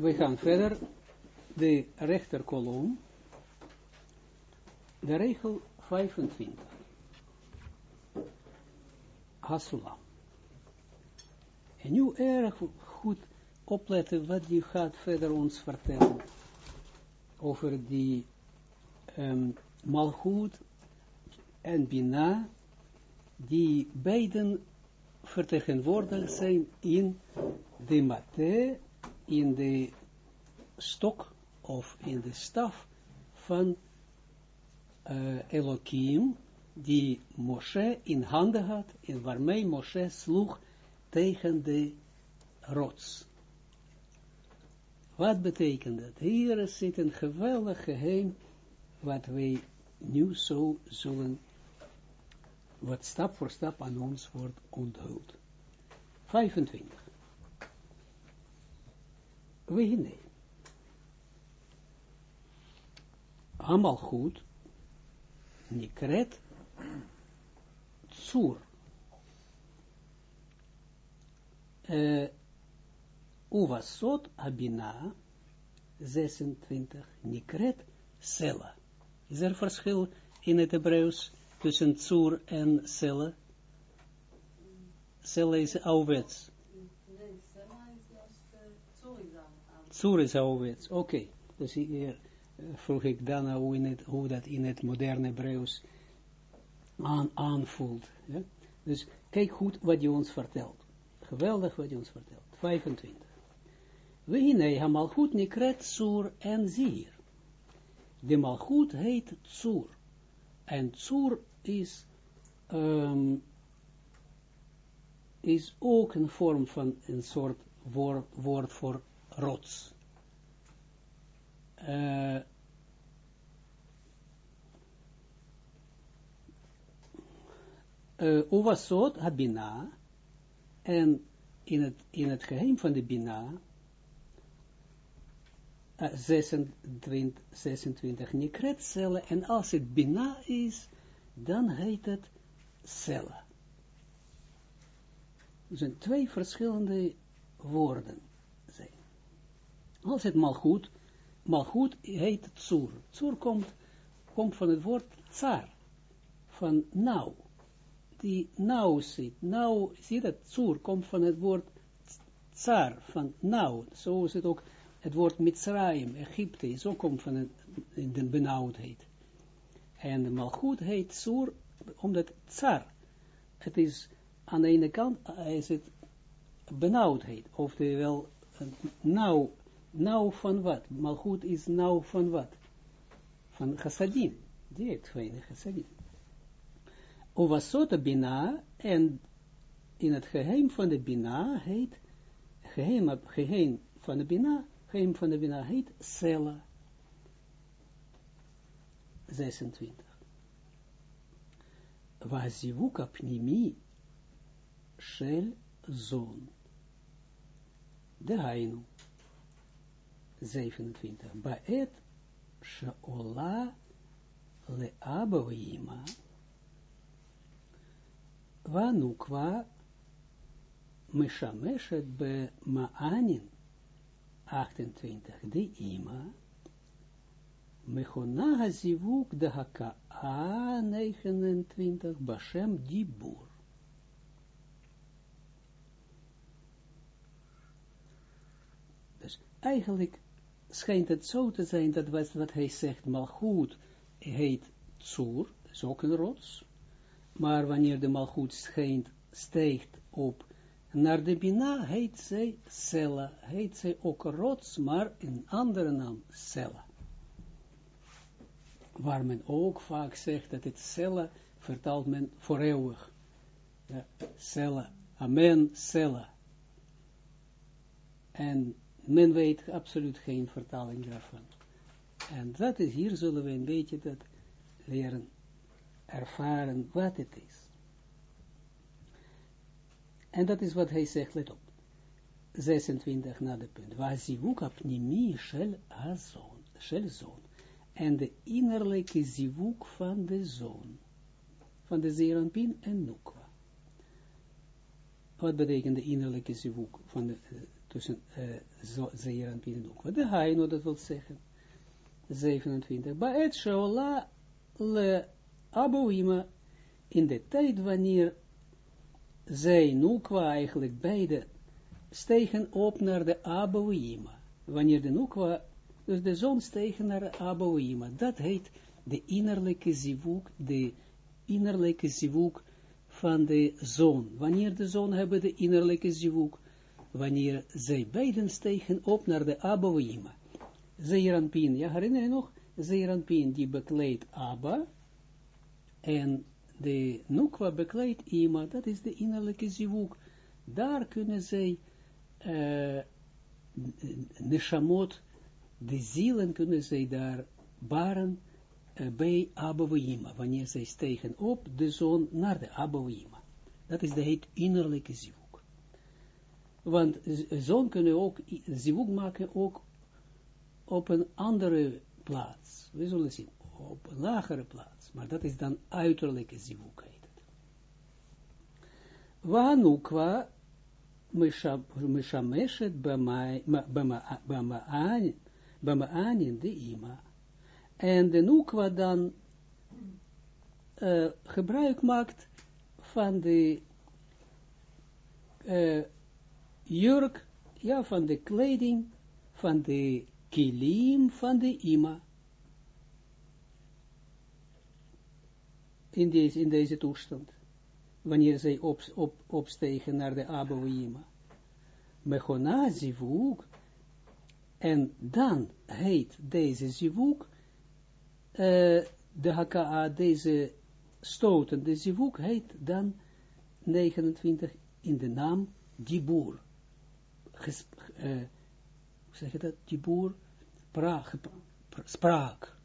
we gaan verder, de rechterkolom, de regel 25. Hasula. En nu erg goed opletten wat die gaat verder ons vertellen over die um, malgoed en bina, die beiden vertegenwoordigd zijn in de mate, in de stok of in de staf van uh, Elohim, die Moshe in handen had, en waarmee Moshe sloeg tegen de rots. Wat betekent dat? Hier zit een geweldig geheim, wat wij nu zo zullen, wat stap voor stap aan ons wordt onthuld. 25. We Allemaal goed. Nikret. Tsur. Uh, Uvasot Abina 26 Nikret Sela. Is er verschil in het Hebreeuws tussen Tsur en Sela? Sela is ouwets. Tsur is ouwets. Oké. Okay. Dus hier vroeg ik dan hoe, in het, dat in het moderne Hebreeuws aan, aanvoelt. Dus kijk goed wat je ons vertelt. Geweldig wat je ons vertelt. 25. We hine malchut nikret Tsur en Zir. De malchut heet Tsur. En Tsur is, um, is ook een vorm van een soort woord, woord voor rots. Uh, uh, Uvasot en in het, in het geheim van de Bina, 26, 26 nikret cellen, en als het Bina is, dan heet het cellen. Er zijn twee verschillende woorden. Het malgoed, malgoed heet tsur. Tsur komt, komt van het woord tsar, van nauw die nauw zit. Nauw, zie dat, tsur komt van het woord tsar, van nauw. Zo is het ook, het woord Mitzrayim, Egypte, zo komt van de benauwdheid. En de malgoed heet tsur, omdat tsar, het is aan de ene kant, uh, is het benauwdheid, oftewel nauw, nauw van wat? Malgoed is nauw van wat? Van chassadim. Die geen chassadim. Ovasota Bina, en in het geheim van de Bina heet, geheim, geheim van de Bina, geheim van de Bina heet Sela. 26. Wazivuka pnimi shel zon. De hainu. 27. Baet sheola le abavima Vanukwa Meshameshet be Maanin 28 de Ima Mechona Hazivuk de Haka A 29 Bashem Dibur Dus eigenlijk schijnt het zo te zijn dat wat, wat hij zegt, maar goed heet dat is ook een rots, maar wanneer de malgoed schijnt, steekt op naar de Bina, heet zij Sella, heet zij ook rots, maar in andere naam Sella. Waar men ook vaak zegt dat het Sella vertaalt men voor eeuwig. Ja, Amen, Sella. En men weet absoluut geen vertaling daarvan. En dat is, hier zullen we een beetje dat leren ervaren wat het is. En dat is wat hij zegt, let op. 26 na de punt. Wazivuk apnimi shel hazon, shel zon. En de innerlijke zivuk van de zon. Van de zeranpin en nukwa. Wat betekent de innerlijke zivuk van de, tussen uh, Zeer en Nukwa. De Haino, dat wil zeggen. 27. Baet Shaola le Abouima, in de tijd wanneer zij Nukwa eigenlijk beide stegen op naar de Abouima. Wanneer de Nukwa, dus de zon stegen naar de Abouima. Dat heet de innerlijke zivuk, de innerlijke zivuk van de zon. Wanneer de zon hebben de innerlijke zivuk, wanneer zij beiden stegen op naar de Abouima. Zeeranpin, ja herinner je nog? Zeeranpin die bekleedt Abba en de Nukwa bekleedt Ima, dat is de innerlijke zivuk. Daar kunnen zij uh, neshamot, de zielen kunnen zij daar baren uh, bij Abouima, wanneer zij stegen op de zon naar de Abouima. Dat is de heet innerlijke zivuk. Want zon kunnen ook zivuk maken ook op een andere plaats. We zullen zien, op een lagere plaats. Maar dat is dan uiterlijke het. Wanukwa mishameshet bamaanin de ima. En de nukwa dan uh, gebruik maakt van de uh, jurk, ja, van de kleding, van de kilim van de ima. In deze, in deze toestand. Wanneer zij op, op, opstegen naar de Abouima. Mechona zivuk. En dan heet deze zivuk, uh, de haka, deze stotende zivuk heet dan 29 in de naam Dibur. Ges, uh, zeg je dat, boer, praag, spraak.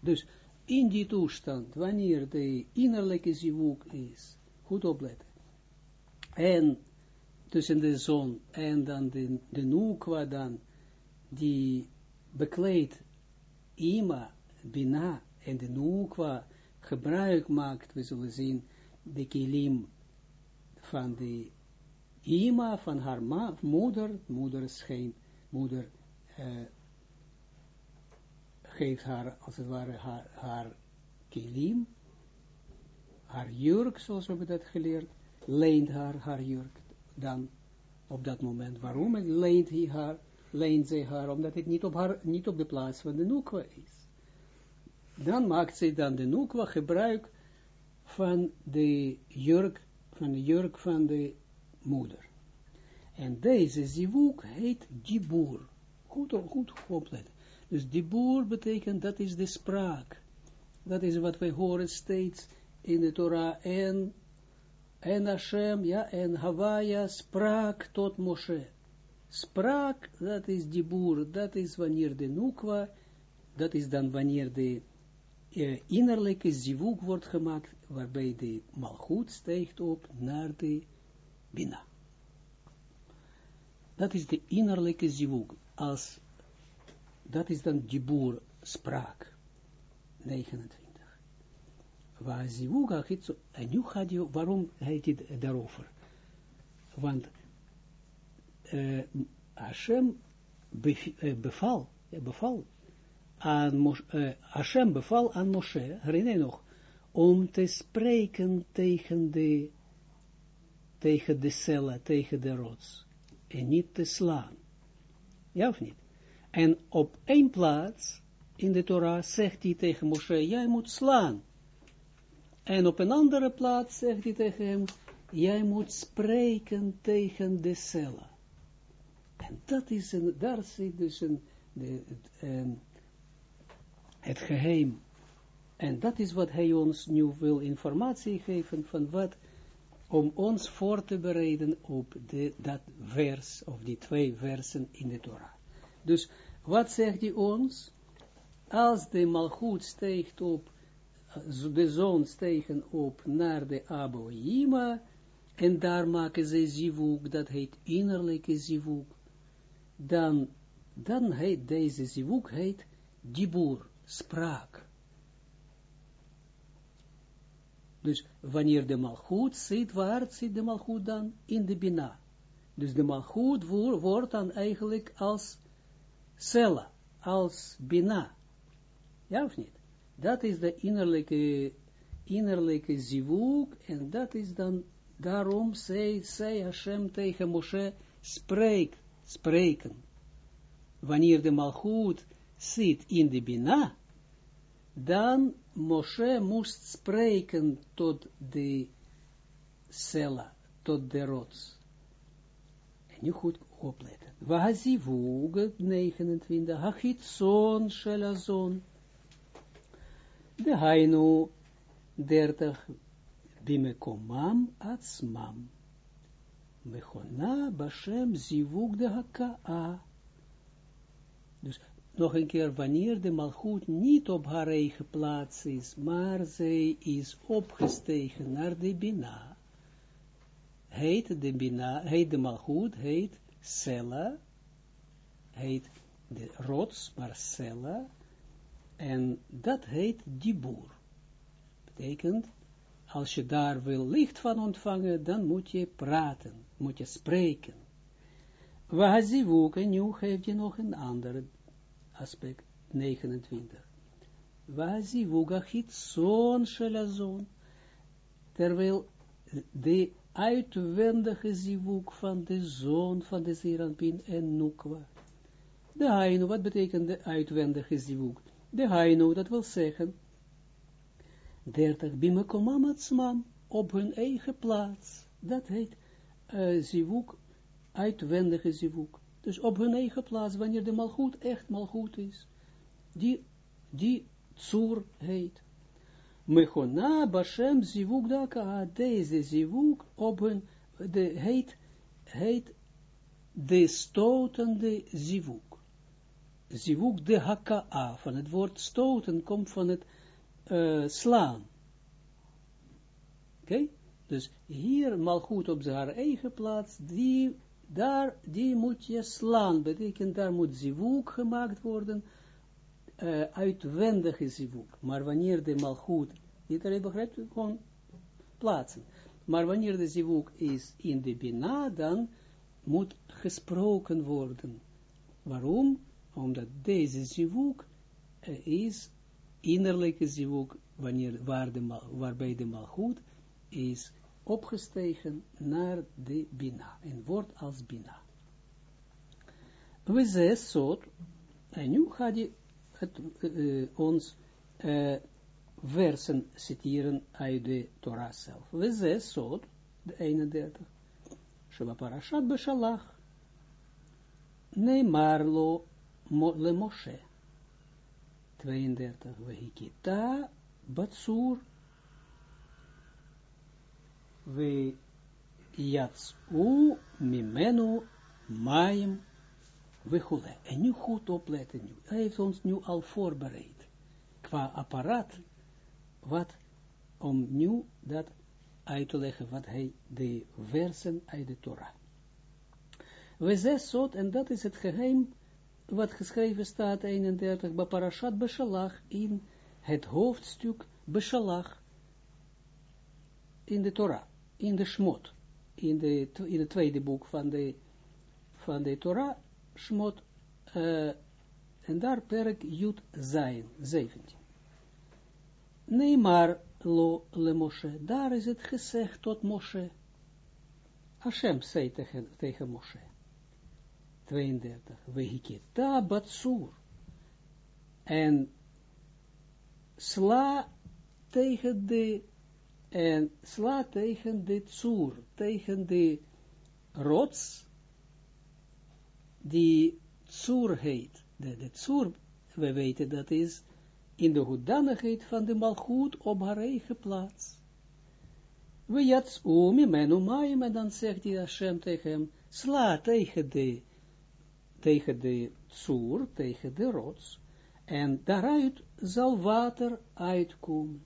Dus in die toestand, wanneer de innerlijke zivuk is, goed opletten, en tussen de zon en dan de, de nukwa dan, die bekleedt ima, bina, en de nukwa gebruik maakt, we zullen zien, de kilim van de ima, van haar ma, moeder, moeder schijnt moeder uh, geeft haar, als het ware, haar, haar kilim, haar jurk, zoals we hebben dat geleerd, leent haar haar jurk dan op dat moment. Waarom leent hij haar, leent zij haar, omdat het niet op, haar, niet op de plaats van de nukwa is. Dan maakt zij dan de nukwa gebruik van de jurk, van de jurk van de moeder. En deze zivuk heet dibur. Goed, goed opletten. Dus dibur betekent, dat is de spraak. Dat is wat wij horen steeds in de Torah. En, en Hashem, ja, en Hawaia spraak tot Moshe. Spraak, dat is dibur. Dat is wanneer de nukwa, dat is dan wanneer de uh, innerlijke zivuk wordt gemaakt, waarbij de malgoed stijgt op naar de bina. Dat is de innerlijke zivug. Als, dat is dan dibur, spraak. 29. Waar zivug gaat en nu gaat je, waarom heet het daarover? Want uh, Hashem uh, beval, uh, beval aan Moshe, Hashem beval aan Moshe, herinner je nog, om te spreken tegen de, tegen de cellen, tegen de rots en niet te slaan. Ja of niet? En op één plaats in de Torah zegt hij tegen Moshe, jij moet slaan. En op een andere plaats zegt hij tegen hem, jij moet spreken tegen de cellen. En dat is een, daar zit dus een, de, het, um, het geheim. En dat is wat hij ons nu wil informatie geven van wat om ons voor te bereiden op dat vers, of die twee versen in de Torah. Dus, wat zegt hij ons? Als de malchut steekt op, de zon stegen op naar de Aboima, en daar maken ze zivuk, dat heet innerlijke zivuk, dan, dan heet deze zivuk, heet dibur, spraak. Dus wanneer de malgoed zit, waar zit de malgoed dan? In de bina. Dus de malgoed wordt dan eigenlijk als cella, als bina. Ja of niet? Dat is de innerlijke, innerlijke zivuk, en dat is dan, daarom zei, zei Hashem tegen Moshe, spreek, spreken. Wanneer de malgoed zit in de bina, dan Moshe moest spreken tot de cella, tot de rots. En nu goed opletten. Wahazivug, 29, hachitson shelazon. De hainu, 30, bimekomam atzmam. Mechona bashem zivug de haka'a. Nog een keer, wanneer de malgoed niet op haar eigen plaats is, maar zij is opgestegen naar de bina, heet de bina, heet de malgoed, heet Sela, heet de rots, maar Sela, en dat heet Dibur. Betekent, als je daar wil licht van ontvangen, dan moet je praten, moet je spreken. Wahazivuk, en nu geeft je nog een ander aspect 29. Wahazivuk achit zoon shelazon, terwijl de uitwendige zivuk van de zoon van de Zeranpin en Nukwa. De Hainu, wat betekent de uitwendige zivuk? De Hainu, dat wil zeggen, 30 bimekomamatsmam, op hun eigen plaats. Dat heet uh, zivuk, uitwendige zivuk. Dus op hun eigen plaats, wanneer de malgoed echt malgoed is. Die, die tsur heet. Mechona Bashem zivuk daka, deze zivuk op hun, de, heet, heet de stotende zivuk. Zivuk de haka'a, van het woord stoten komt van het uh, slaan. Oké? Dus hier malgoed op haar eigen plaats, die, daar, die moet je slaan, betekent daar moet zivuk gemaakt worden, uh, uitwendige zivuk. Maar wanneer de malgoed, iedereen begrijpt, gewoon plaatsen. Maar wanneer de zivuk is in de bina, dan moet gesproken worden. Waarom? Omdat deze zivuk uh, is innerlijke zivuk, wanneer, waar de, waarbij de malgoed is opgestegen naar de bina, en wordt als bina. We zes soort, en nu gaat hij het, uh, ons uh, versen citeren uit de Torah zelf. We zes soort, de 31. Sheba parashat beshalach. Neymar lo le Moshe. 32. Vehikita batsur. We jatsu mimenu maim Wechule. En nu goed opletten nu. Hij heeft ons nu al voorbereid. Qua apparaat. Wat, om nu dat uit te leggen, wat hij, de versen uit de Torah. We zes zot, en dat is het geheim, wat geschreven staat, 31, Baparashat Beshalach, in het hoofdstuk Beshalach, in de Torah, in de Shmot, in, de, in het tweede boek van de, van de Torah, Shmot, uh, en daar perk Jut Zayin, 17. maar lo le Moshe, daar is het gezegd tot Moshe. Hashem zei tegen, tegen Moshe. 32. Vehikita batsur. En sla tegen de, en sla tegen de tsur, tegen de rots, die Tsur heet. De, de Tsur, we weten dat is in de hoedanigheid van de Malchut op haar eigen plaats. We jats umi menu maim, en dan zegt hij Hashem tegen hem, sla tegen de, tegen de Tsur, tegen de rots, en daaruit zal water uitkomen.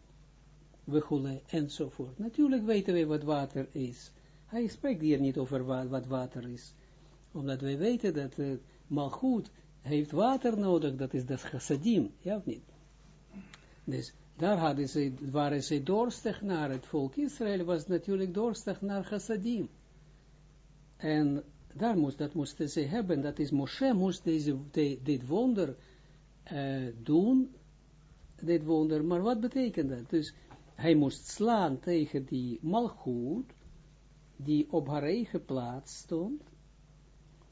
We goelen, enzovoort. Natuurlijk weten we wat water is. Hij spreekt hier niet over wat water is omdat wij weten dat uh, malgoed heeft water nodig, dat is dat chassadim, ja of niet? Dus daar hadden ze, waren ze dorstig naar het volk Israël, was natuurlijk dorstig naar chassadim. En daar moest, dat moesten ze hebben, dat is Moshe moest deze, dit wonder uh, doen, dit wonder, maar wat betekent dat? Dus hij moest slaan tegen die malgoed, die op haar eigen plaats stond,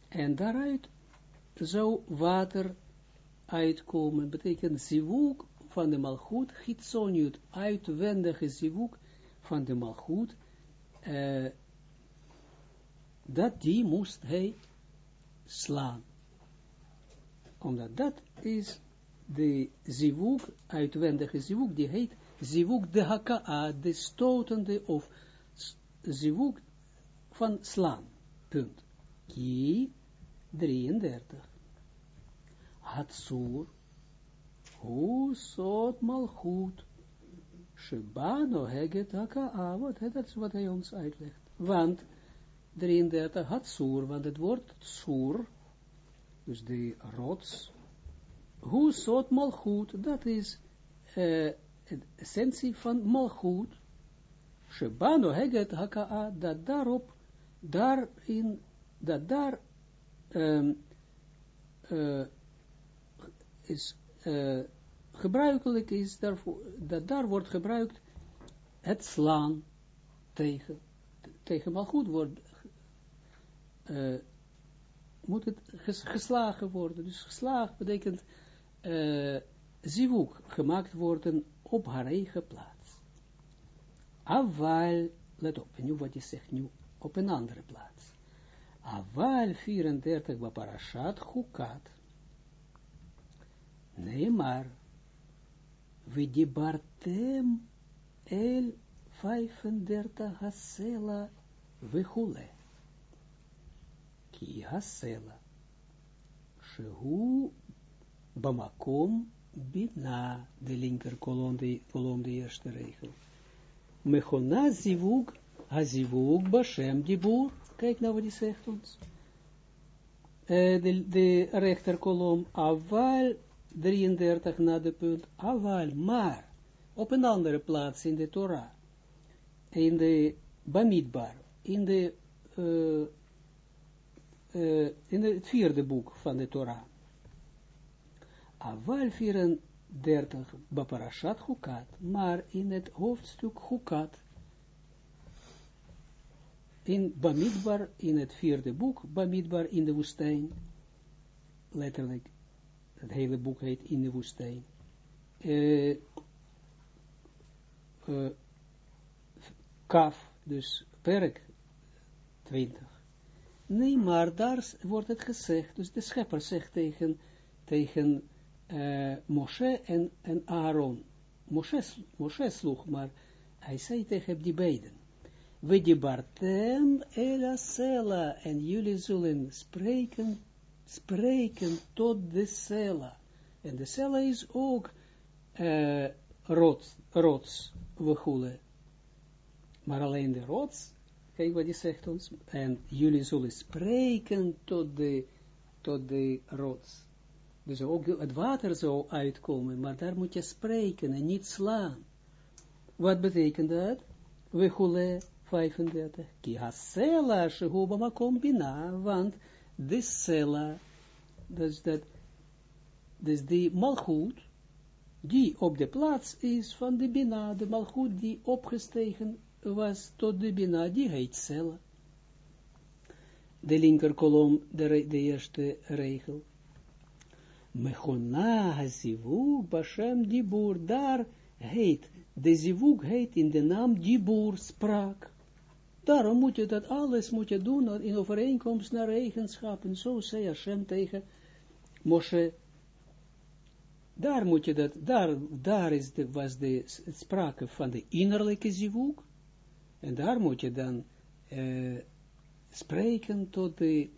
en daaruit zou water uitkomen, betekent zivuk van de malgoed, gitzoniut, uitwendige zivuk van de malgoed, uh, dat die moest hij slaan. Omdat dat is de zivuk, uitwendige zivuk, die heet zivuk de haka'a, de stotende of zivuk van slaan. Punt. Ki 33. Hatsur, hu sot malchut, shebano heget haka'a, wat, dat is wat hij ons uitlegt. Want 33 had soer, want het woord soer, dus de rots, hoe soort malgoed, dat is uh, de essentie van malgoed, Shebano heget haka'a, dat daarop, daarin, dat daar um, is uh, gebruikelijk is, daarvoor, dat daar wordt gebruikt het slaan tegen, tegen malgoed wordt uh, moet het geslagen worden. Dus geslagen betekent uh, zivuk, gemaakt worden op haar eigen plaats. Aval, let op, nu wat je zegt nu, op een andere plaats. Aval 34 wa parashat chukat. Nee, maar, we dibartem el 35 hasela vechule ki hasela. Shehu bamakom bina, de linker kolom, de, kolom, de eerste regel. Mechona zivug, hazivug bashem dibur. Kijk nou wat hij zegt ons. Uh, de, de rechter kolom, aval 33 na de punt, aval, maar, op een andere plaats in de Torah, in de Bamidbar, in de uh, uh, in het vierde boek van de Torah. Aval 34, Baparashat Chukat, maar in het hoofdstuk Chukat, in Bamidbar, in het vierde boek, Bamidbar in de woestijn, letterlijk, het hele boek heet in de woestijn, uh, kaf, dus perk 20. Nee, maar daar wordt het gezegd, dus de schepper zegt tegen, tegen Moshe en, en Aaron. Moshe, Moshe sloeg, maar hij zei tegen die beiden. We dibartem elasela, en jullie zullen spreken, spreken tot de cella. En de cella is ook uh, rots, rots, we Maar alleen de rots Kijk wat hij zegt ons. En jullie zullen spreken tot de, tot de rots. Dus ook het water zou uitkomen, maar daar moet je spreken en niet slaan. Wat betekent dat? We gule 35. Ki hasela shehubama kombina, want de sela, dus dat, dus die malgoed, die op de plaats is van de bina, de malgoed die opgestegen was tot de Bina, die heet Sela. De linker kolom, de, de eerste regel. Mechona zivug bashem dibur, daar heet, de zivug heet in de naam dibur, spraak. Daarom moet je dat alles moet je doen in overeenkomst naar eigenschappen. Zo zei Hashem tegen Moshe. Daar moet je dat, daar, daar is de, was de sprake van de innerlijke zivug. En daar moet je dan uh, spreken tot de,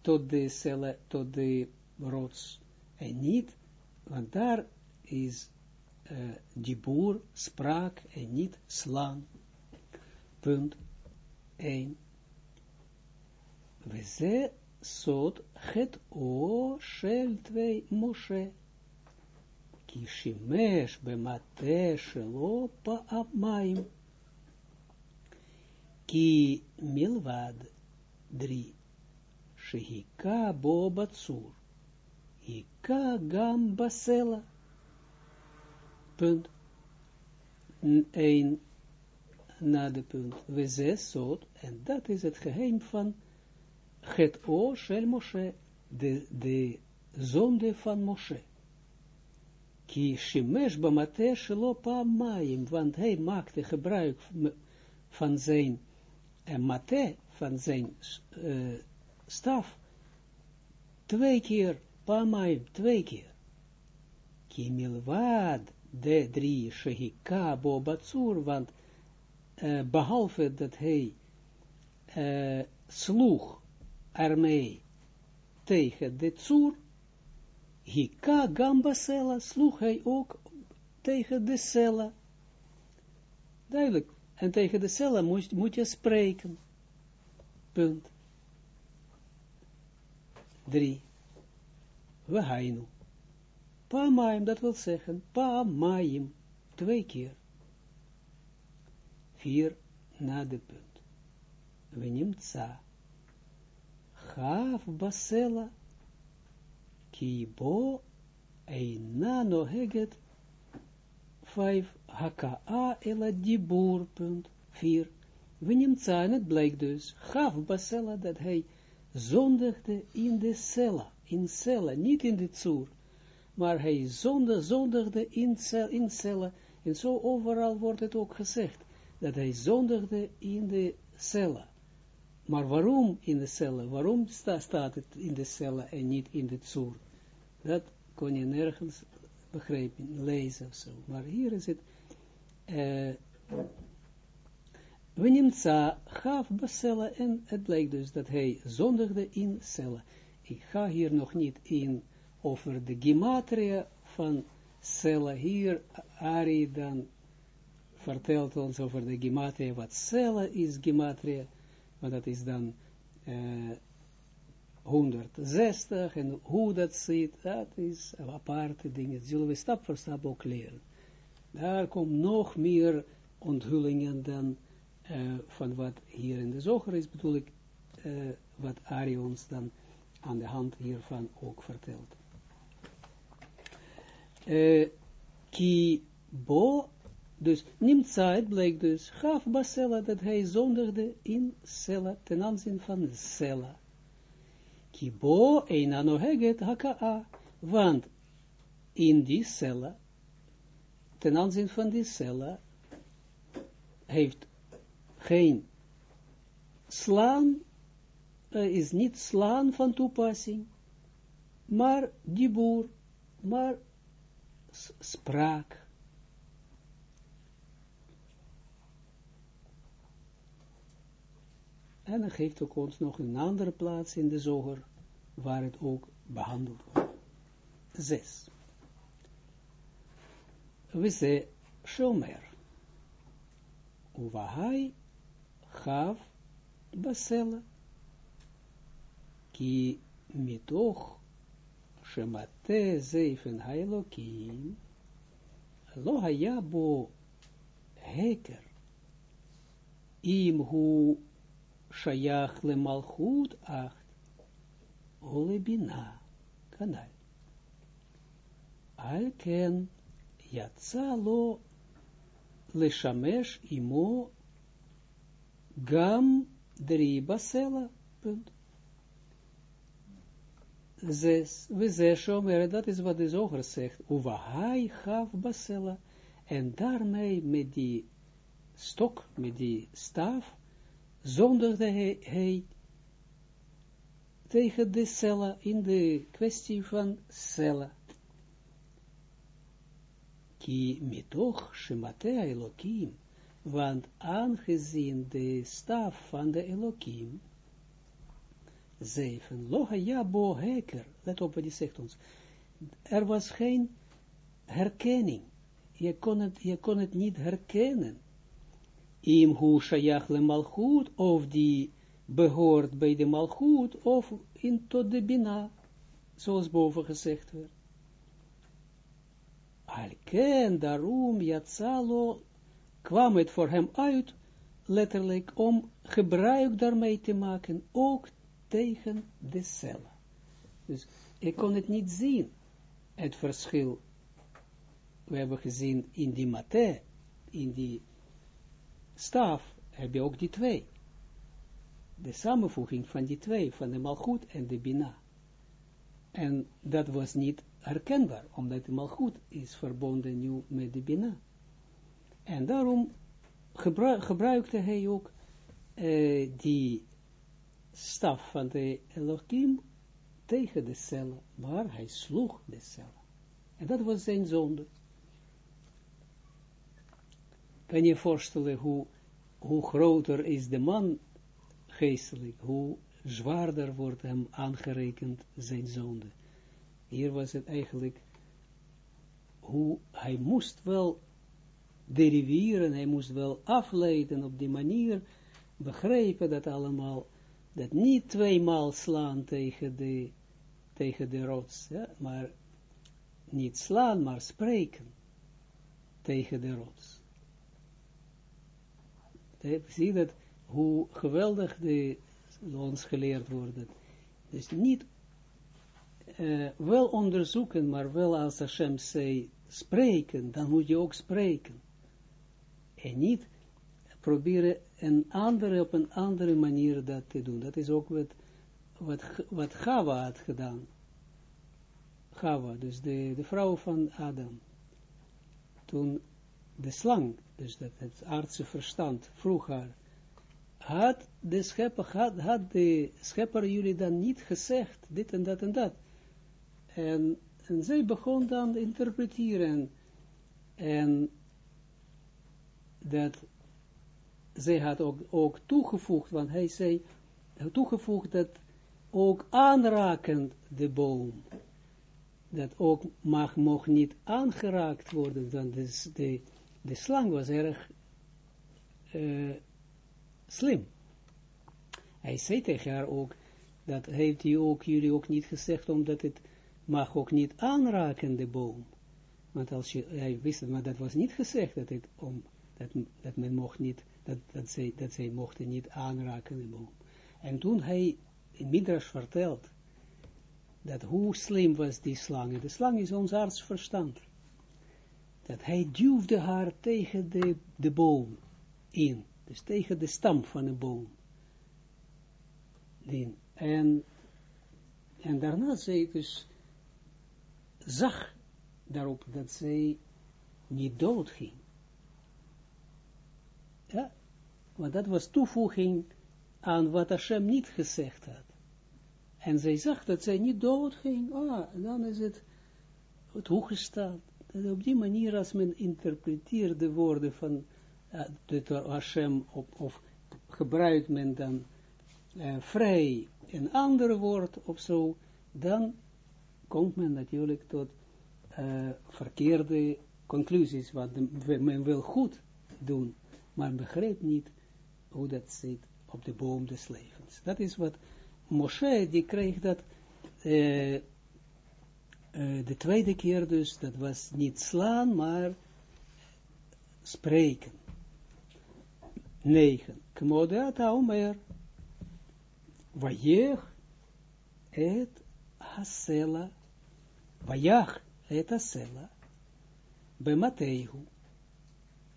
tot de cellen, tot de rots. En niet, want daar is uh, die boer spraak en niet slaan. Punt 1. We ze sot het o shel twee Moshe. Kishimesh bemate shelo pa amaim ki milvad drie. shehika bo batsur. Hika gam basela. Punt. Een na de punt. We zes zot. En dat is het geheim van het o shel Moshe. De, de zonde van Moshe. Ki shimesh bamate shelo paamaim. Want hij maakte gebruik van zijn en mate, van zijn uh, staf, twee keer, paamaim, twee keer. Ki milvad de drie shehika bo batsur, want uh, behalve dat hij uh, sloeg ermee tegen de tsur, hika gamba sela, sloeg hij ook tegen de cella. Duidelijk, en tegen de cellen moet, moet je spreken. Punt. Drie. We hainu. Pa maim, dat wil zeggen, pa maim, twee keer. Vier, na de punt. We neemt za. Gaaf basela, ki bo, eina no heget, vijf, haka'a ela dibur, punt, vier. We neemt en het blijkt dus, gaf basela, dat hij zondigde in de cella, in cella, niet in de zoer, maar hij zonde, zondigde in, cel, in cella, en zo overal wordt het ook gezegd, dat hij zondigde in de cella. Maar waarom in de cellen? Waarom sta, staat het in de cellen en niet in de zoer? Dat kon je nergens begrijpen, lezen of zo. Maar hier is het we nimtza gaf basella en het blijkt dus dat hij zondigde in cella. Ik ga hier nog niet in over de gematria van cella. Hier Ari dan vertelt ons over de gematria, wat cella is gematria, want dat is dan uh, 160 en hoe dat zit, dat is een aparte ding. Dat zullen we stap voor stap ook leren. Daar komt nog meer onthullingen dan uh, van wat hier in de zoger is, bedoel ik, uh, wat Ari ons dan aan de hand hiervan ook vertelt. Uh, ki bo, dus het blijkt dus, gaf Basella dat hij zondigde in Sella, ten aanzien van Sella. Ki bo, een anoheget haka'a, want in die Sella, ten aanzien van die cella heeft geen slaan, is niet slaan van toepassing, maar die boer, maar spraak. En dan geeft ook ons nog een andere plaats in de zoger, waar het ook behandeld wordt. Zes. We ze shomer. Uvahai, gaaf, baselle. כי מתוך שמטה זייפן האלוקים, לא היה בו הקר, אם הוא שייך למלכות אך או לבינה, כנ"ל. על כן, יצא לו לשמש עמו גם דרי בסלע. Zes, we zes shomer, dat is wat de zoger zegt, uva hij gaf basella, en daarmee met die stok, met die staaf, zondigde hij, hij tegen de cella, in de kwestie van cella ki mitoch shemate Elohim, want aangezien de staf van de Elohim, zeven, loha ja bo heker, let op wat hij zegt ons, er was geen herkenning, je kon het, je kon het niet herkennen, im hu shayach le malchut, of die behoort bij de malchut, of in tot de bina, zoals boven gezegd werd. Alken, daarom, Jatsalo, kwam het voor hem uit, letterlijk, om gebruik daarmee te maken, ook tegen de cellen. Dus ik kon het niet zien, het verschil. We hebben gezien in die maté, in die staf, heb je ook die twee. De samenvoeging van die twee, van de malgoed en de bina. En dat was niet herkenbaar, omdat de malgoed is verbonden nu met de bina. En daarom gebruikte hij ook uh, die staf van de Elohim tegen de cellen, maar hij sloeg de cellen. En dat was zijn zonde. Kan je voorstellen hoe, hoe groter is de man geestelijk, hoe zwaarder wordt hem aangerekend zijn zonde. Hier was het eigenlijk hoe hij moest wel deriveren, hij moest wel afleiden op die manier, begrijpen dat allemaal, dat niet tweemaal slaan tegen de, tegen de rots, maar niet slaan, maar spreken tegen de rots. Zie dat, hoe geweldig de, ons geleerd worden. Dus niet uh, wel onderzoeken, maar wel als Hashem zei spreken, dan moet je ook spreken. En niet proberen een andere, op een andere manier dat te doen. Dat is ook wat, wat, wat Gava had gedaan. Gava, dus de, de vrouw van Adam. Toen de slang, dus dat het aardse verstand, vroeg haar, had de schepper, had, had de schepper jullie dan niet gezegd, dit en dat en dat. En, en zij begon dan te interpreteren. En dat zij had ook, toegevoegd, want hij zei, toegevoegd dat ook aanrakend de boom, dat ook mag, mocht niet aangeraakt worden, want de, de, de slang was erg uh, slim. Hij zei tegen haar ook, dat heeft hij ook, jullie ook niet gezegd, omdat het mag ook niet aanraken, de boom. Want als je, hij wist het, maar dat was niet gezegd, dat, het om, dat, dat men mocht niet, dat, dat, zij, dat zij mochten niet aanraken, de boom. En toen hij in Midrash vertelt, dat hoe slim was die slang, de slang is ons artsverstand, dat hij duwde haar tegen de, de boom in, dus tegen de stam van een boom. En, en daarna zei dus, zag daarop dat zij niet dood ging. Ja, want dat was toevoeging aan wat Hashem niet gezegd had. En zij zag dat zij niet dood ging, ah, dan is het het op die manier, als men interpreteert de woorden van uh, de Hashem, op, of gebruikt men dan uh, vrij een ander woord of zo, dan komt men natuurlijk tot uh, verkeerde conclusies, wat men wil goed doen, maar begrijpt niet hoe dat zit op de boom des levens. Dat is wat Moshe, die kreeg dat uh, uh, de tweede keer dus, dat was niet slaan, maar spreken. 9. Kmodeata omer, vayech et hasela, vayach et hasela, bemateihu,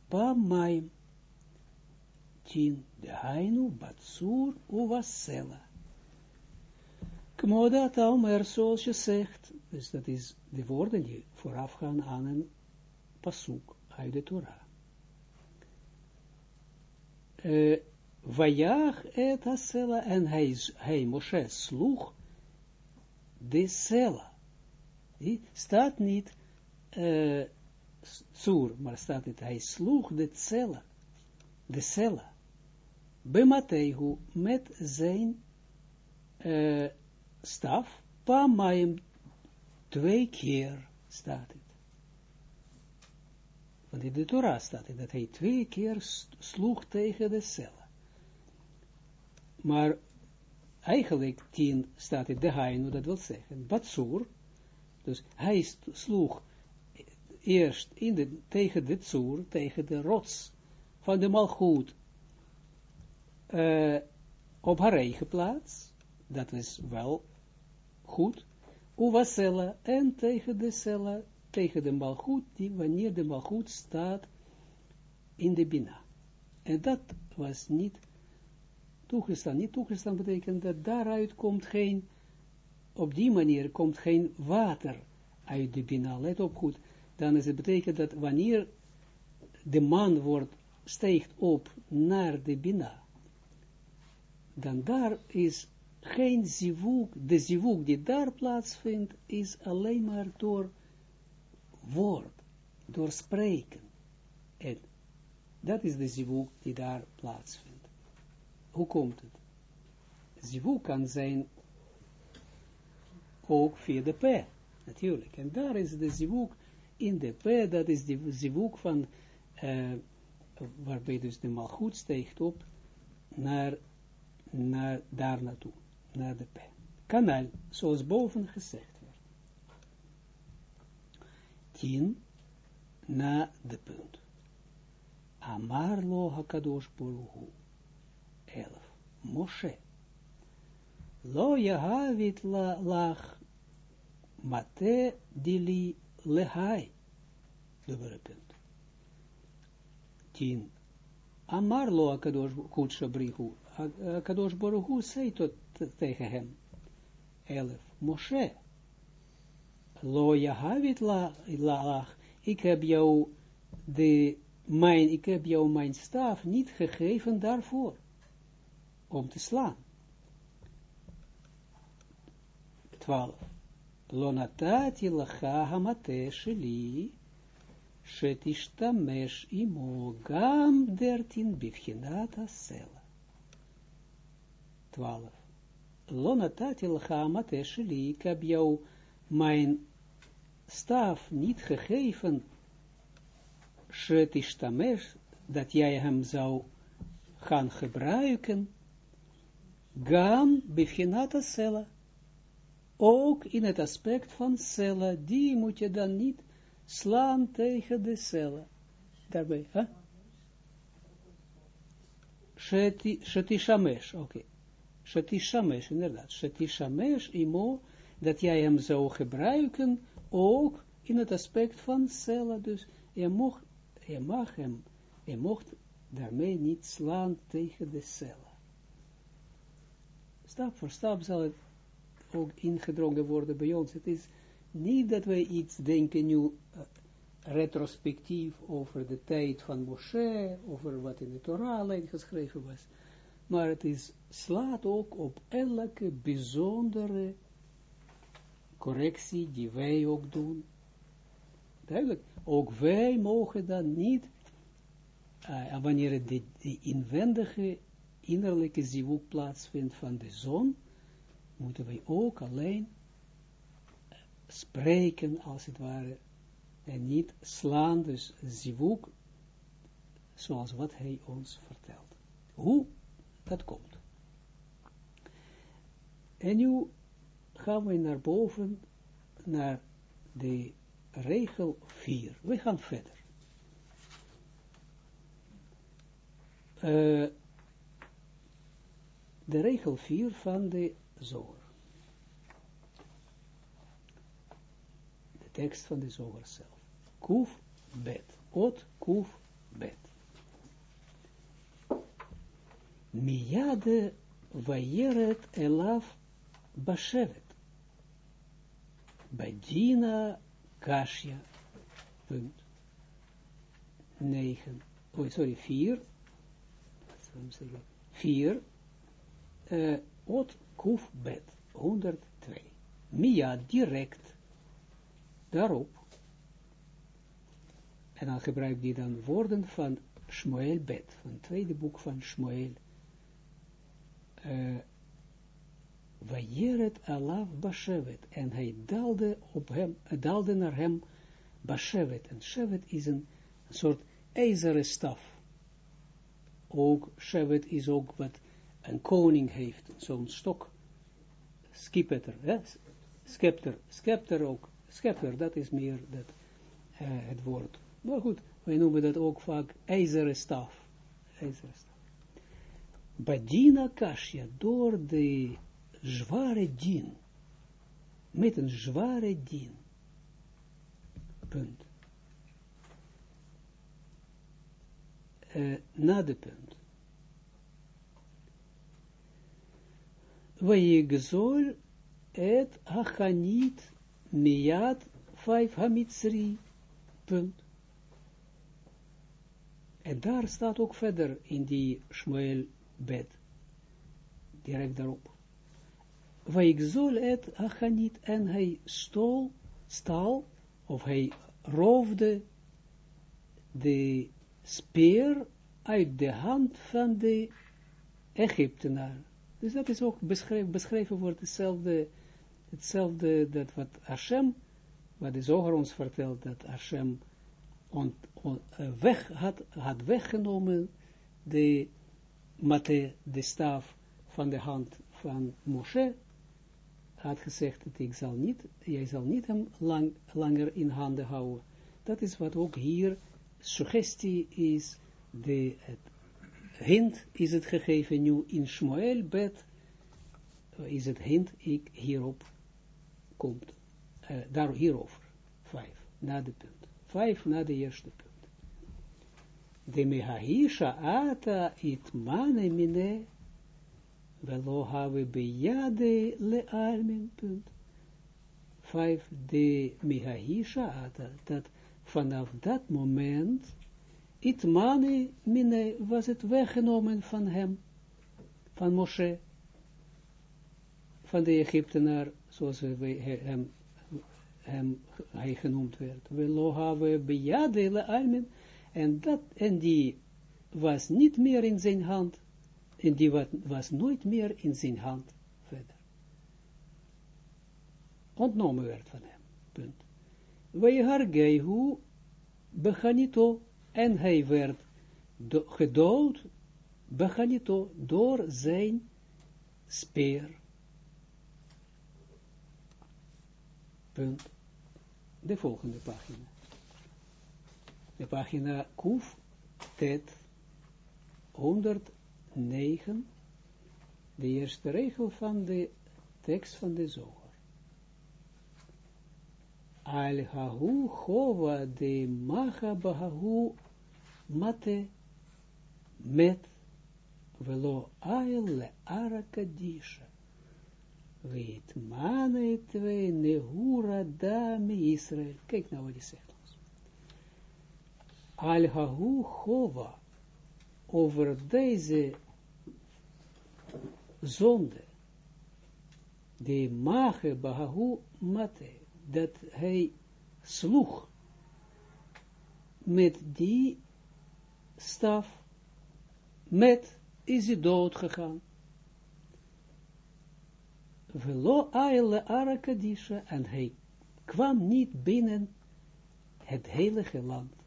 pamaim, tin, dehainu, batsur, uvasela. Kmodat Omer, zoals je zegt, dus dat is de woorden die voorafgaan aan een pasuk uit de Torah. Uh, et Hasela, en hij, hij Moshe sloeg de Sela. Staat niet uh, maar staat het, hij sloeg de Sela, de Sela, Bematehu, met zijn uh, staf, Pamaim, twee keer staat het. Want in de Torah staat het, dat hij twee keer sloeg tegen de Sela. Maar eigenlijk tien staat het de dat wil zeggen, Batsur, dus hij sloeg eerst in de, tegen de Tsur, tegen de rots van de Malchut, uh, op haar eigen plaats, dat is wel goed, Uwasela, en tegen de cella, tegen de malgoed, die wanneer de malgoed staat in de bina. En dat was niet toegestaan. Niet toegestaan betekent dat daaruit komt geen, op die manier komt geen water uit de bina. Let op goed. Dan is het betekent dat wanneer de man wordt, steekt op naar de bina, dan daar is geen zivuk, de zivuk die daar plaatsvindt, is alleen maar door woord, door spreken. En dat is de zivuk die daar plaatsvindt. Hoe komt het? Zivuk kan zijn ook via de P, natuurlijk. En daar is de zivuk in de P, dat is de zivuk van, uh, waarbij dus de malgoed steekt op naar, naar daar naartoe naar de pen. Kanaal, zoals boven gezegd werd. 10 na de punt. Amar lo hakadosh boruhu. 11. Moshe. Lo yahavit la lach mate dili lehai. Dubbele punt. 10. Amar lo hakadosh kutshabrihu. Eh, Kadosh Baruch zei tot, tegen hem, 11, Moshe, lo jahavit la, lach, ik heb jou de, mijn, ik heb jou mijn staaf niet gegeven daarvoor, om te slaan. 12. Lo natati lacha hamate sheli, shetishtamesh imo gam dertin bifhinata sela. 12 lonatati lchamat esheli, ik heb jou mijn staf niet gegeven, shetishtamesh, dat jij hem zou gaan gebruiken, gam bifhinata sela, ook in het aspect van cella, die moet je dan niet slaan tegen de cella. Daarbij, hè? Shetishamesh, oké. Okay. Shetishamesh, inderdaad. Shetishamesh imo, dat jij hem zou gebruiken, ook in het aspect van cella. Dus je, mocht, je mag hem, je mocht daarmee niet slaan tegen de cella. Stap voor stap zal het ook ingedrongen worden bij ons. Het is niet dat wij iets denken nu retrospectief over de tijd van Moshe, over wat in de Torah alleen geschreven was maar het is, slaat ook op elke bijzondere correctie die wij ook doen. Duidelijk, ook wij mogen dan niet, uh, wanneer de, inwendige, innerlijke zivuk plaatsvindt van de zon, moeten wij ook alleen uh, spreken, als het ware, en niet slaan, dus zivuk, zoals wat hij ons vertelt. Hoe dat komt. En nu gaan we naar boven, naar de regel 4. We gaan verder. Uh, de regel 4 van de zoger. De tekst van de zoger zelf. Kuf bet. Ot kuf bet. Miyade vayeret elaf bashevet. Badina kashya. Punt. 9. Oh, sorry, 4. 4. Uh, ot kuf bet. 102. Mia direct daarop. En dan gebruik die dan woorden van Shmuel bet. Van het tweede boek van Shmuel uh, Vajeret alav bashevet. En hij daalde, op hem, daalde naar hem bashevet. En shevet is een, soort ijzeren staf. Ook shevet is ook wat een koning heeft. Zo'n stok. Skipper, hè? Scepter, scepter ook. Scepter, dat is meer dat, uh, het woord. Maar goed, wij noemen dat ook vaak ijzeren staf. IJzeren staf. Badina Kashya, door de zware dien. Met een zware dien. Punt. Uh, na de punt. Et hachanit miyad vijf hamitzri. Punt. En daar staat ook verder in die Shmuel bed. Direct daarop. Vaigzol et achanit. En hij stol, stal, of hij roofde de speer uit de hand van de Egyptenaar. Dus dat is ook beschreven, beschreven wordt hetzelfde, hetzelfde dat wat Hashem, wat de Zoger ons vertelt, dat Hashem on, uh, weg had, had weggenomen de mate, de staf van de hand van Moshe, had gezegd dat ik zal niet, jij zal niet hem lang, langer in handen houden. Dat is wat ook hier suggestie is, de, het hint is het gegeven nu in Shmuel bed, is het hint ik hierop komt, uh, daar hierover, vijf, na de punt. Vijf na de eerste punt. De mehahisha ata it mane mine, velo have bejade le almin, punt. Vijf, de mehahisha ata, dat vanaf dat moment, it mane mine, was het weggenomen van hem, van Moshe, van de Egyptenaar, zoals we hem hem, hij genoemd werd. We lohave bejadele almen, en dat, en die was niet meer in zijn hand, en die was nooit meer in zijn hand verder. Ontnomen werd van hem, punt. Wij hargehu bechanito, en hij werd do, gedood, bechanito, door zijn speer. Punt de volgende pagina. De pagina Kuf Tet 109, de eerste regel van de tekst van de zoger. Al hahu chova de macha bahahu mate met velo ail le arakadisha. Weet mane twee nehura dame Israël. Kijk nou wat hij zegt ons. Al hahu chova over deze zonde, de mage bahahu mate, dat hij sloeg met die staf, met is hij dood gegaan. Velo aile en hij kwam niet binnen het heilige land.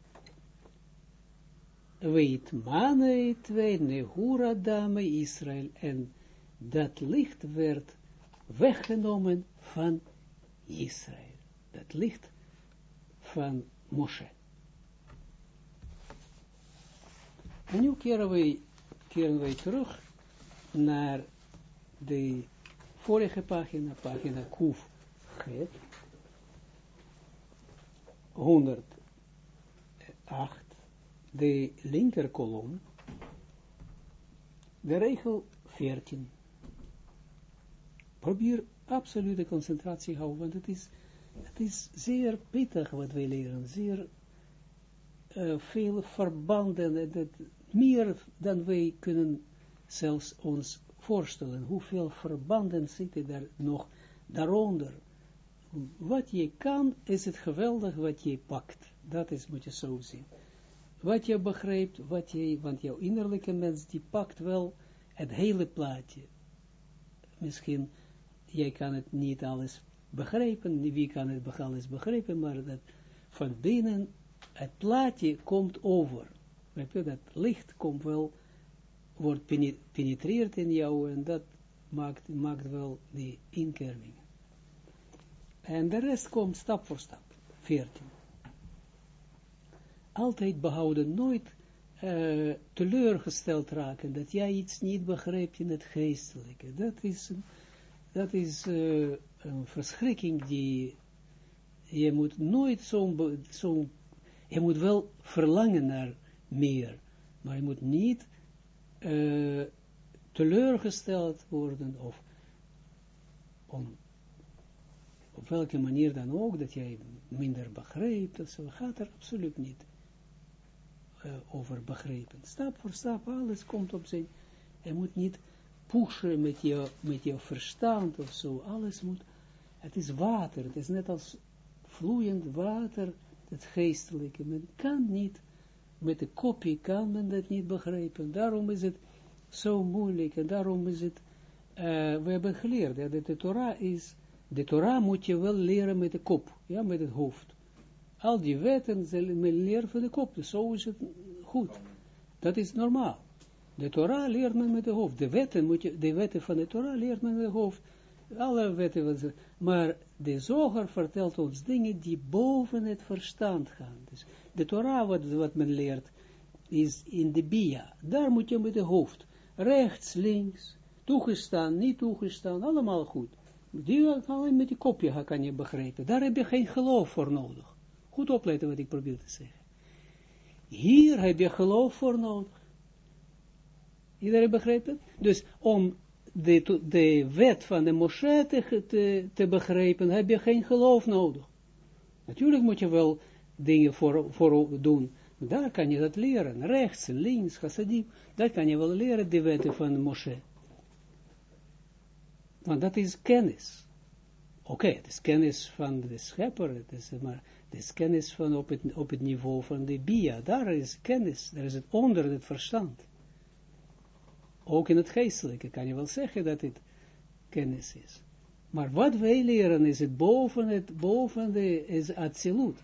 Weet mane twee nehura dame Israël, en dat licht werd weggenomen van Israël. Dat licht van Moshe. En nu keren wij, terug naar de vorige pagina, pagina Kuf Het, 108, de linker kolom, de regel 14. Probeer absolute concentratie houden, want het is, het is zeer pittig wat wij leren, zeer uh, veel verbanden, dat, meer dan wij kunnen zelfs ons voorstellen hoeveel verbanden zitten daar nog daaronder. Wat je kan, is het geweldig wat je pakt. Dat is, moet je zo zien. Wat je begrijpt, wat je, want jouw innerlijke mens, die pakt wel het hele plaatje. Misschien, jij kan het niet alles begrijpen, wie kan het alles begrijpen, maar dat van binnen het plaatje komt over. Dat licht komt wel wordt penetreert in jou en dat maakt, maakt wel die inkerving. En de rest komt stap voor stap. 14. Altijd behouden, nooit uh, teleurgesteld raken, dat jij iets niet begrijpt in het geestelijke. Dat is, dat is uh, een verschrikking die je moet nooit zo'n, zo, je moet wel verlangen naar meer, maar je moet niet uh, teleurgesteld worden of om op welke manier dan ook, dat jij minder begrijpt, zo, gaat er absoluut niet uh, over begrepen. Stap voor stap, alles komt op zijn, je moet niet pushen met je, met je verstand of zo, alles moet, het is water, het is net als vloeiend water, het geestelijke, men kan niet, met de kopie kan men dat niet begrijpen, daarom is het zo moeilijk, en daarom is het, uh, we hebben geleerd, dat de Torah is, de Torah moet je wel leren met de kop, ja, met het hoofd. Al die wetten zullen men leren van de kop, dus zo is het goed. Dat is normaal. De Torah leert men met de hoofd. De wetten, moet je, de wetten van de Torah leert men met de hoofd. Alle wetten, maar de zoger vertelt ons dingen die boven het verstand gaan. Dus de Torah, wat, wat men leert, is in de Bia. Daar moet je met de hoofd. Rechts, links, toegestaan, niet toegestaan, allemaal goed. Die alleen met die kopje kan je begrijpen. Daar heb je geen geloof voor nodig. Goed opletten wat ik probeer te zeggen. Hier heb je geloof voor nodig. Iedereen begrijpt het? Dus om de, de wet van de Moshe te, te, begrijpen, heb je geen geloof nodig. Natuurlijk moet je wel dingen voor, voor doen. Daar kan je dat leren. Rechts, links, chassadim. Daar kan je wel leren, de wetten van Moshe. Want dat is kennis. Oké, het is kennis van de schepper, het is, maar is kennis van op het, op het niveau van de bia. Daar is kennis, daar is het onder het verstand. Ook in het geestelijke kan je wel zeggen dat het kennis is. Maar wat wij leren is het boven, het, boven de, is absoluut.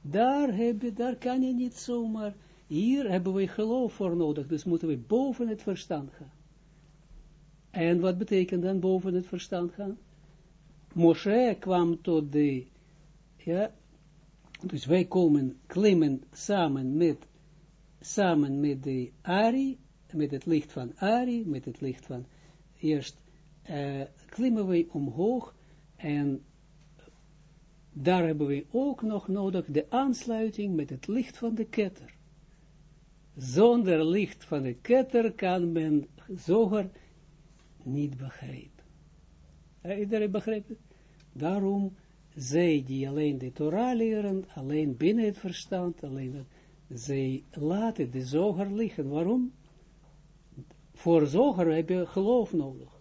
Daar, heb daar kan je niet zomaar, hier hebben we geloof voor nodig, dus moeten we boven het verstand gaan. En wat betekent dan boven het verstand gaan? Moshe kwam tot de, ja, dus wij komen, klimmen samen met, samen met de Ari, met het licht van Ari, met het licht van, eerst uh, klimmen wij omhoog en daar hebben we ook nog nodig de aansluiting met het licht van de ketter. Zonder licht van de ketter kan men zoger niet begrijpen. Iedereen begrijpt het? Daarom, zij die alleen de Torah leren, alleen binnen het verstand, alleen zij laten de zoger liggen. Waarom? Voor zoger heb je geloof nodig.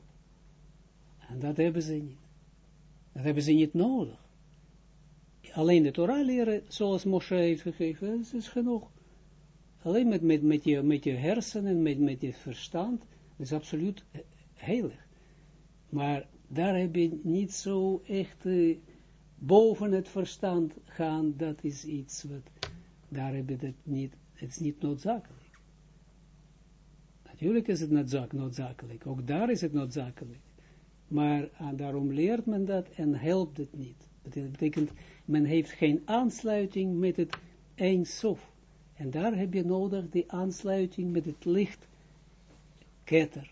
En dat hebben ze niet. Dat hebben ze niet nodig. Alleen de Torah leren, zoals Moshe heeft gegeven, is genoeg. Alleen met, met, met, je, met je hersenen, met, met je verstand, is absoluut heilig. Maar daar heb je niet zo echt uh, boven het verstand gaan, dat is iets wat, daar heb je dat niet, het is niet noodzakelijk. Natuurlijk is het noodzakelijk, ook daar is het noodzakelijk. Maar uh, daarom leert men dat en helpt het niet. Dat betekent, men heeft geen aansluiting met het eindsof. En daar heb je nodig die aansluiting met het licht ketter.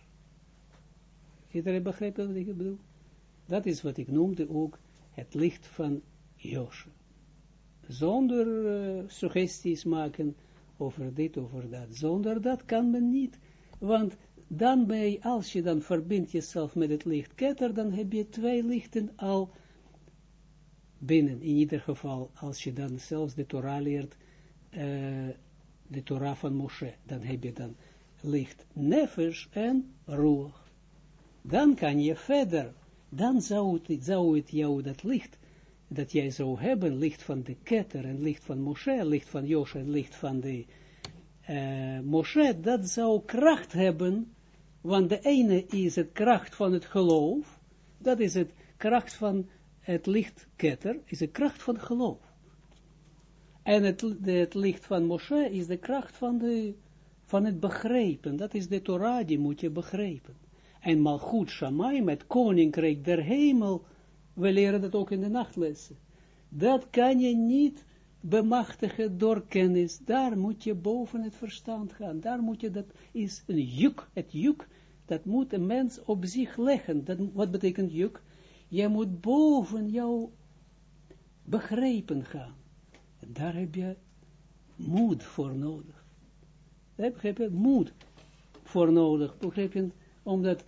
Iedereen begrijpt wat ik bedoel? Dat is wat ik noemde ook het licht van Josje. Zonder uh, suggesties maken over dit, over dat. Zonder dat kan men niet. Want dan je, als je dan verbindt jezelf met het licht ketter, dan heb je twee lichten al binnen. In ieder geval, als je dan zelfs de Torah leert, uh, de Torah van Moshe, dan heb je dan licht nefesh en roer dan kan je verder, dan zou het, zou jou dat licht, dat jij zou hebben, licht van de ketter en licht van Moshe, licht van Josje en licht van de uh, Moshe, dat zou kracht hebben, want de ene is het kracht van het geloof, dat is het kracht van het licht ketter, is de kracht van geloof. En het, het licht van Moshe is de kracht van, de, van het begrijpen, dat is de Torah, die moet je begrijpen en Malchut Shammai met koninkrijk der hemel, we leren dat ook in de nachtlessen. Dat kan je niet bemachtigen door kennis, daar moet je boven het verstand gaan, daar moet je, dat is een juk, het juk dat moet een mens op zich leggen. Dat, wat betekent juk? Je moet boven jouw begrepen gaan. En daar heb je moed voor nodig. Daar heb je moed voor nodig. Begrijp je? Omdat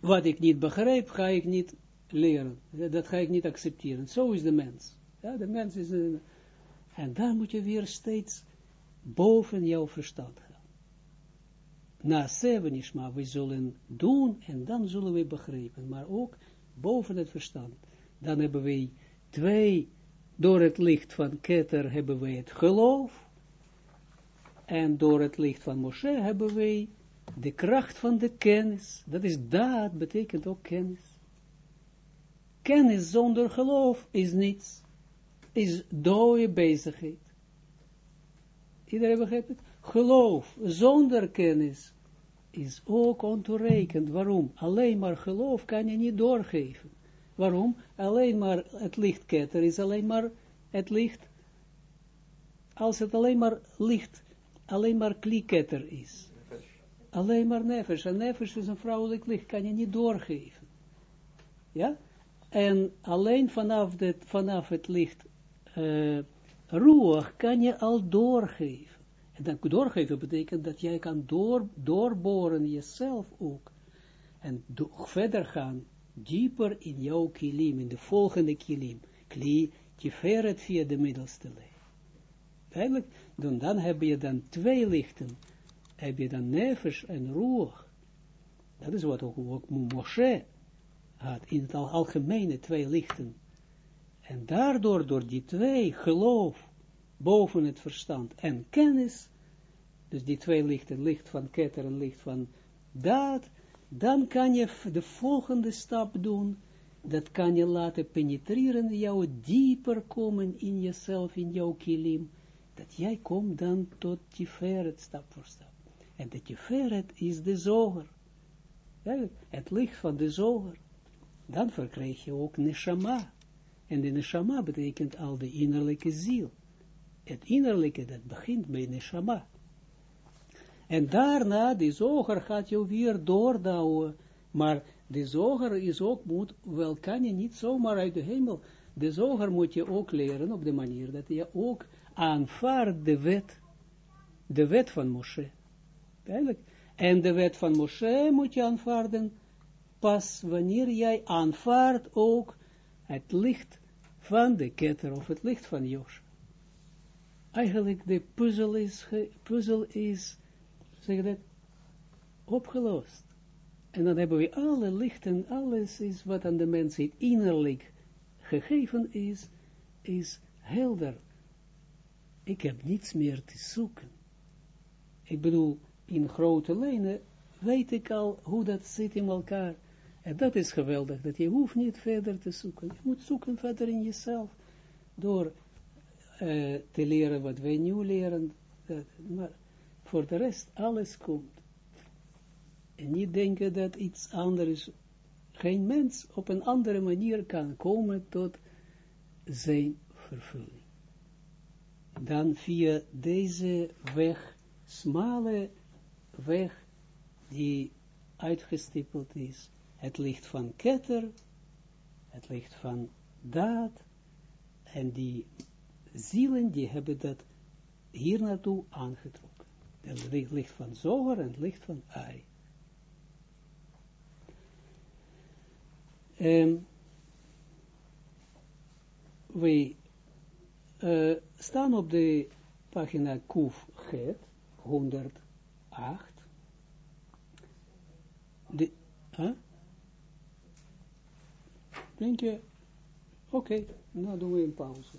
wat ik niet begrijp, ga ik niet leren. Dat ga ik niet accepteren. Zo is de mens. Ja, de mens is een... En daar moet je weer steeds boven jouw verstand gaan. Na Sevenishma, we zullen doen en dan zullen we begrijpen. Maar ook boven het verstand. Dan hebben we twee, door het licht van Keter hebben we het geloof. En door het licht van Moshe hebben wij de kracht van de kennis. Dat is daad, betekent ook kennis. Kennis zonder geloof is niets. Is dode bezigheid. Iedereen begrijpt het? Geloof zonder kennis is ook ontoereikend. Waarom? Alleen maar geloof kan je niet doorgeven. Waarom? Alleen maar het lichtketter is alleen maar het licht. Als het alleen maar licht, alleen maar klieketter is. Alleen maar nefesh. En nefesh is een vrouwelijk licht, kan je niet doorgeven. Ja? En alleen vanaf, dit, vanaf het licht uh, roer kan je al doorgeven. En dan doorgeven betekent dat jij kan door, doorboren jezelf ook. En verder gaan, dieper in jouw kilim, in de volgende kilim. Kli, tiferet via de middelste lijn. Eigenlijk, dan, dan heb je dan twee lichten. Heb je dan nefesh en roer. Dat is wat ook, ook Moshe had, in het algemene twee lichten. En daardoor, door die twee, geloof, boven het verstand en kennis, dus die twee lichten, licht van ketter en licht van daad, dan kan je de volgende stap doen, dat kan je laten penetreren, jou dieper komen in jezelf, in jouw kilim, dat jij komt dan tot Tiferet stap voor stap. En de Tiferet is de zoger. Het licht van de zoger. Dan verkrijg je ook neshama. En de neshama betekent al de innerlijke ziel. Het innerlijke, dat begint bij neshama. En daarna, de zoger gaat je weer doordouwen. Maar de zoger is ook, moet, wel kan je niet zomaar uit de hemel. De zoger moet je ook leren op de manier dat je ook aanvaardt de wet. De wet van Moshe. En de wet van Moshe moet je aanvaarden pas wanneer jij aanvaardt ook het licht van de ketter of het licht van Joshua. Eigenlijk de puzzel is, puzzel is, zeg dat, opgelost. En dan hebben we alle lichten, alles is wat aan de mensheid innerlijk gegeven is, is helder. Ik heb niets meer te zoeken. Ik bedoel, in grote lijnen weet ik al hoe dat zit in elkaar. En dat is geweldig, dat je hoeft niet verder te zoeken. Je moet zoeken verder in jezelf, door uh, te leren wat wij nu leren. Maar voor de rest, alles komt. En niet denken dat iets anders, geen mens op een andere manier kan komen tot zijn vervulling. Dan via deze weg, smale weg die uitgestippeld is. Het licht van ketter, het licht van daad, en die zielen die hebben dat hier naartoe aangetrokken. Het licht van zoger en het licht van ai. Ehm, we eh, staan op de pagina Kuf Get, 100 8. De, huh? Denk je, oké, okay, nou doen we een pauze.